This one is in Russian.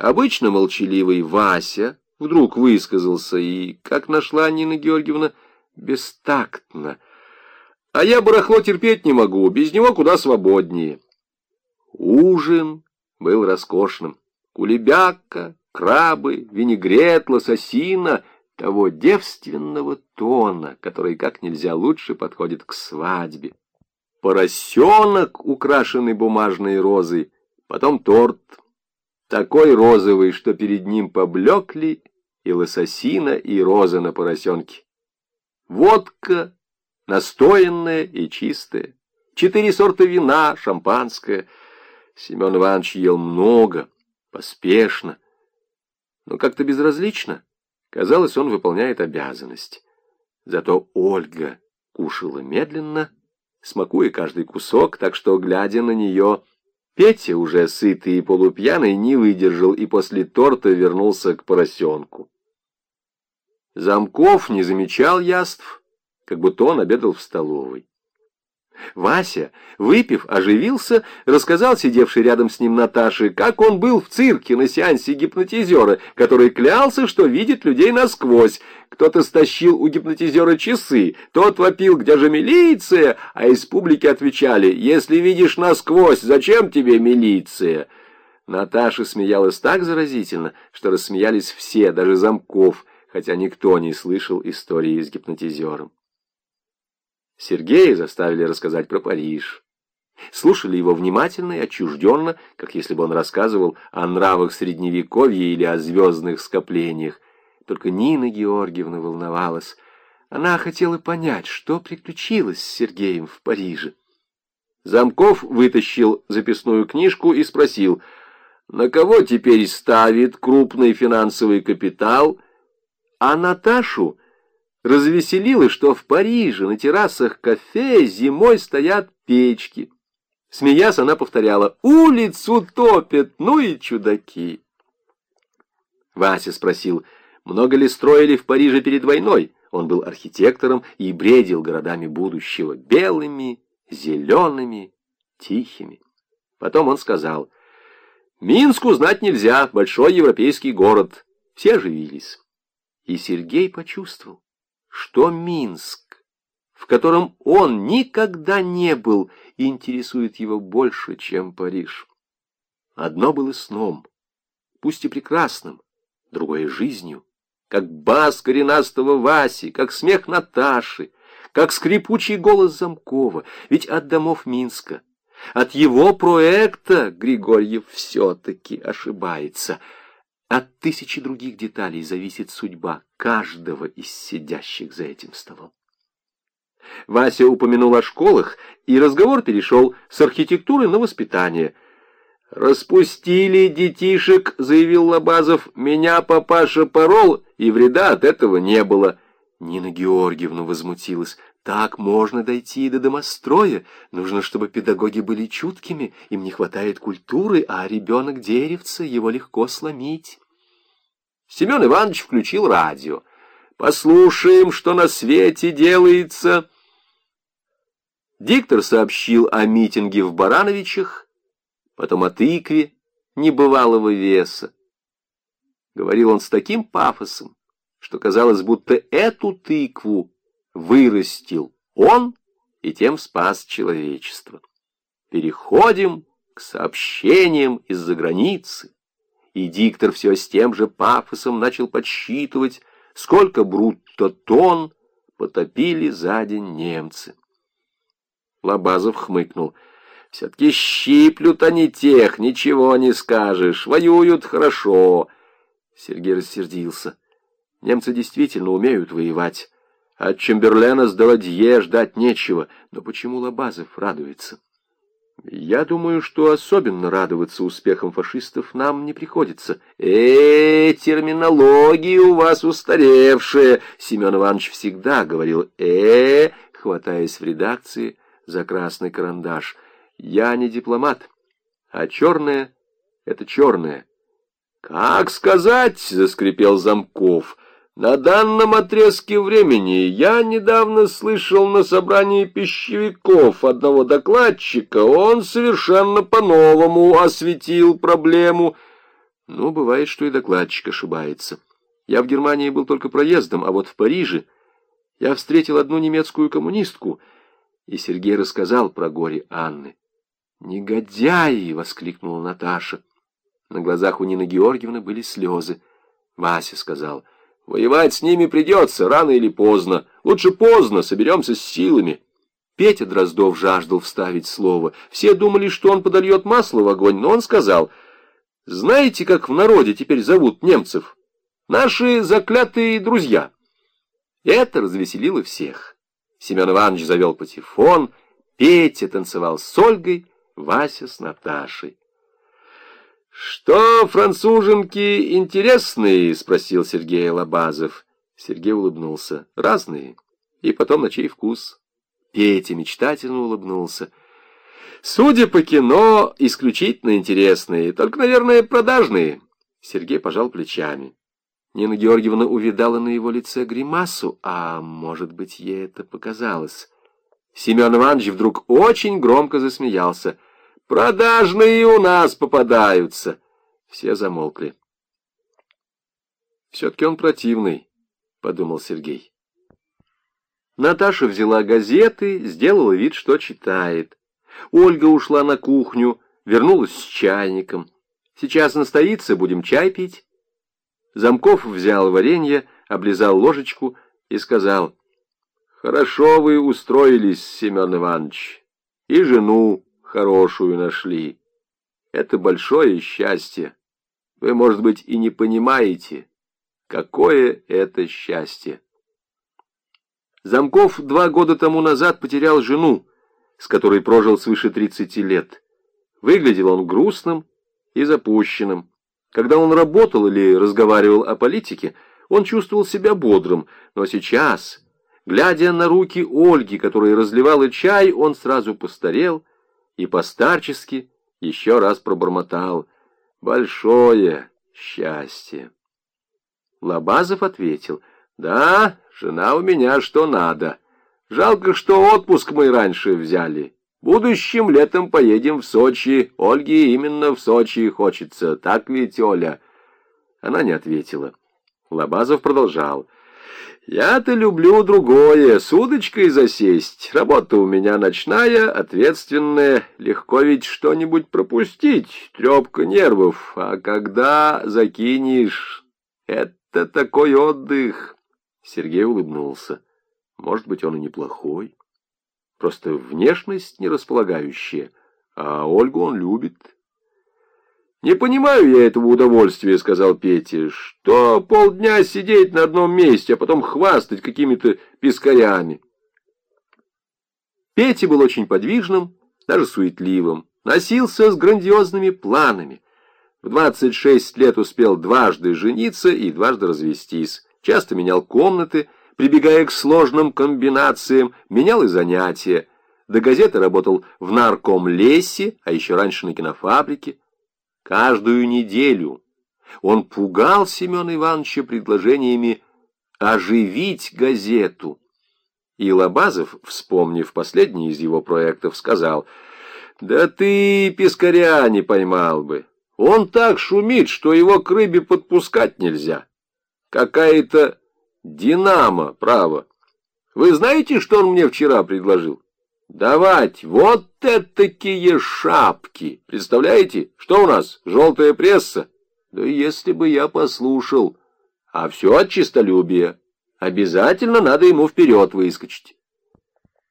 Обычно молчаливый Вася вдруг высказался, и, как нашла Нина Георгиевна, бестактно. А я барахло терпеть не могу, без него куда свободнее. Ужин был роскошным. Кулебяка, крабы, винегрет, лососина того девственного тона, который как нельзя лучше подходит к свадьбе. Поросенок, украшенный бумажной розой, потом торт, такой розовый, что перед ним поблекли и лососина, и роза на поросенке. Водка, настоянная и чистая, четыре сорта вина, шампанское. Семен Иванович ел много, поспешно, но как-то безразлично. Казалось, он выполняет обязанность. Зато Ольга кушала медленно, смакуя каждый кусок, так что, глядя на нее, Петя, уже сытый и полупьяный, не выдержал и после торта вернулся к поросенку. Замков не замечал яств, как будто он обедал в столовой. Вася, выпив, оживился, рассказал сидевший рядом с ним Наташе, как он был в цирке на сеансе гипнотизера, который клялся, что видит людей насквозь. Кто-то стащил у гипнотизера часы, тот вопил, где же милиция, а из публики отвечали, если видишь насквозь, зачем тебе милиция? Наташа смеялась так заразительно, что рассмеялись все, даже замков, хотя никто не слышал истории с гипнотизером. Сергея заставили рассказать про Париж. Слушали его внимательно и отчужденно, как если бы он рассказывал о нравах Средневековья или о звездных скоплениях. Только Нина Георгиевна волновалась. Она хотела понять, что приключилось с Сергеем в Париже. Замков вытащил записную книжку и спросил, на кого теперь ставит крупный финансовый капитал, а Наташу развеселило, что в Париже на террасах кафе зимой стоят печки. Смеясь, она повторяла «Улицу топят, ну и чудаки!» Вася спросил, много ли строили в Париже перед войной? Он был архитектором и бредил городами будущего, белыми, зелеными, тихими. Потом он сказал, «Минску знать нельзя, большой европейский город». Все оживились. И Сергей почувствовал, что Минск, в котором он никогда не был, интересует его больше, чем Париж. Одно было сном, пусть и прекрасным, другое — жизнью, как бас коренастого Васи, как смех Наташи, как скрипучий голос Замкова, ведь от домов Минска, от его проекта Григорьев все-таки ошибается — от тысячи других деталей зависит судьба каждого из сидящих за этим столом. Вася упомянул о школах, и разговор перешел с архитектуры на воспитание. «Распустили детишек», — заявил Лобазов, — «меня папаша порол, и вреда от этого не было». Нина Георгиевна возмутилась. Так можно дойти и до домостроя. Нужно, чтобы педагоги были чуткими, им не хватает культуры, а ребенок деревца, его легко сломить. Семен Иванович включил радио. «Послушаем, что на свете делается». Диктор сообщил о митинге в Барановичах, потом о тыкве небывалого веса. Говорил он с таким пафосом, что казалось, будто эту тыкву вырастил он и тем спас человечество. Переходим к сообщениям из-за границы. И диктор все с тем же пафосом начал подсчитывать, сколько брутто тонн потопили за день немцы. Лобазов хмыкнул. «Все-таки щиплют они тех, ничего не скажешь, воюют хорошо». Сергей рассердился. Немцы действительно умеют воевать. От Чемберлена с Даладье ждать нечего. Но почему Лобазов радуется? Я думаю, что особенно радоваться успехам фашистов нам не приходится. э, терминология у вас устаревшая. Семен Иванович всегда говорил -э хватаясь в редакции за красный карандаш. Я не дипломат, а черное — это черное. «Как сказать?» — заскрипел Замков. На данном отрезке времени я недавно слышал на собрании пищевиков одного докладчика, он совершенно по-новому осветил проблему. Ну, бывает, что и докладчик ошибается. Я в Германии был только проездом, а вот в Париже я встретил одну немецкую коммунистку, и Сергей рассказал про горе Анны. «Негодяи!» — воскликнула Наташа. На глазах у Нины Георгиевны были слезы. Вася сказал, «Воевать с ними придется, рано или поздно. Лучше поздно, соберемся с силами». Петя Дроздов жаждал вставить слово. Все думали, что он подольет масло в огонь, но он сказал, знаете, как в народе теперь зовут немцев? Наши заклятые друзья. Это развеселило всех. Семен Иванович завел патефон, Петя танцевал с Ольгой, Вася с Наташей. «Что, француженки интересные?» — спросил Сергей Лобазов. Сергей улыбнулся. «Разные. И потом на чей вкус?» Петя мечтательно улыбнулся. Судя по кино, исключительно интересные, только, наверное, продажные. Сергей пожал плечами. Нина Георгиевна увидала на его лице гримасу, а, может быть, ей это показалось. Семен Иванович вдруг очень громко засмеялся. «Продажные у нас попадаются!» Все замолкли. «Все-таки он противный», — подумал Сергей. Наташа взяла газеты, сделала вид, что читает. Ольга ушла на кухню, вернулась с чайником. Сейчас настоится, будем чай пить. Замков взял варенье, облизал ложечку и сказал, «Хорошо вы устроились, Семен Иванович, и жену хорошую нашли. Это большое счастье. Вы, может быть, и не понимаете, какое это счастье». Замков два года тому назад потерял жену, с которой прожил свыше 30 лет. Выглядел он грустным и запущенным. Когда он работал или разговаривал о политике, он чувствовал себя бодрым, но сейчас, глядя на руки Ольги, которая разливала чай, он сразу постарел и постарчески еще раз пробормотал «Большое счастье». Лобазов ответил «Да, жена у меня что надо». Жалко, что отпуск мы раньше взяли. Будущим летом поедем в Сочи. Ольге именно в Сочи хочется. Так ведь, Оля?» Она не ответила. Лобазов продолжал. «Я-то люблю другое, с удочкой засесть. Работа у меня ночная, ответственная. Легко ведь что-нибудь пропустить, трепка нервов. А когда закинешь, это такой отдых». Сергей улыбнулся. Может быть, он и неплохой. Просто внешность не располагающая, а Ольгу он любит. «Не понимаю я этого удовольствия», — сказал Петя, «что полдня сидеть на одном месте, а потом хвастать какими-то пескарями». Петя был очень подвижным, даже суетливым, носился с грандиозными планами. В 26 лет успел дважды жениться и дважды развестись, часто менял комнаты, прибегая к сложным комбинациям, менял и занятия. До газеты работал в наркомлесе, а еще раньше на кинофабрике. Каждую неделю он пугал Семена Ивановича предложениями оживить газету. И Лобазов, вспомнив последний из его проектов, сказал, «Да ты пескаря не поймал бы. Он так шумит, что его к рыбе подпускать нельзя. Какая-то Динамо, право. Вы знаете, что он мне вчера предложил? Давать вот такие шапки. Представляете, что у нас, желтая пресса? Да если бы я послушал. А все от честолюбия. Обязательно надо ему вперед выскочить.